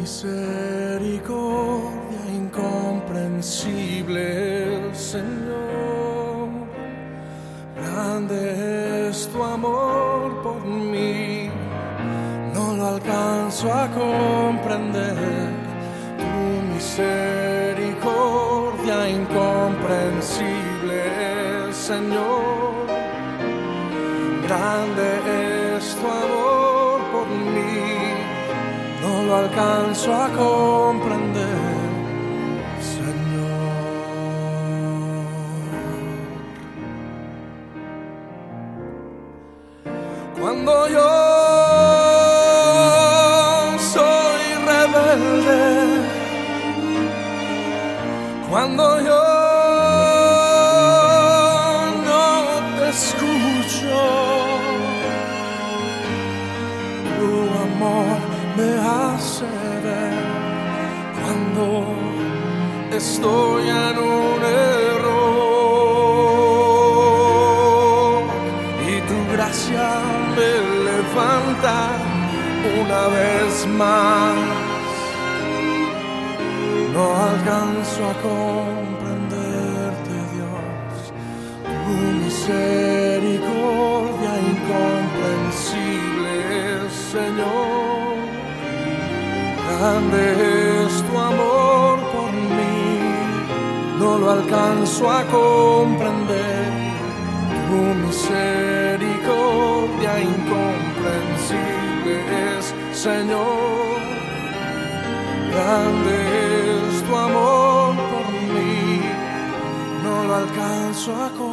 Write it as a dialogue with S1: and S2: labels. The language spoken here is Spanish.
S1: misericordia incomprensible, Señor. Grande es tu amor por mí, no lo alcanzo a comprender. Tu misericordia incomprensible, Señor. Grande es tu amor lo alcanzo a comprender. Cuando yo soy rebelde, cuando yo no te escucho, me hace ver cuando estoy en un error. me levanta una vez más. No alcanzo a comprenderte, Dios, tu misericordia Grande es tu amor por mí, no lo alcanzo a comprender. Tu misericordia incomprensible es, Señor. Grande es tu amor por mí, no lo alcanzo a comprender,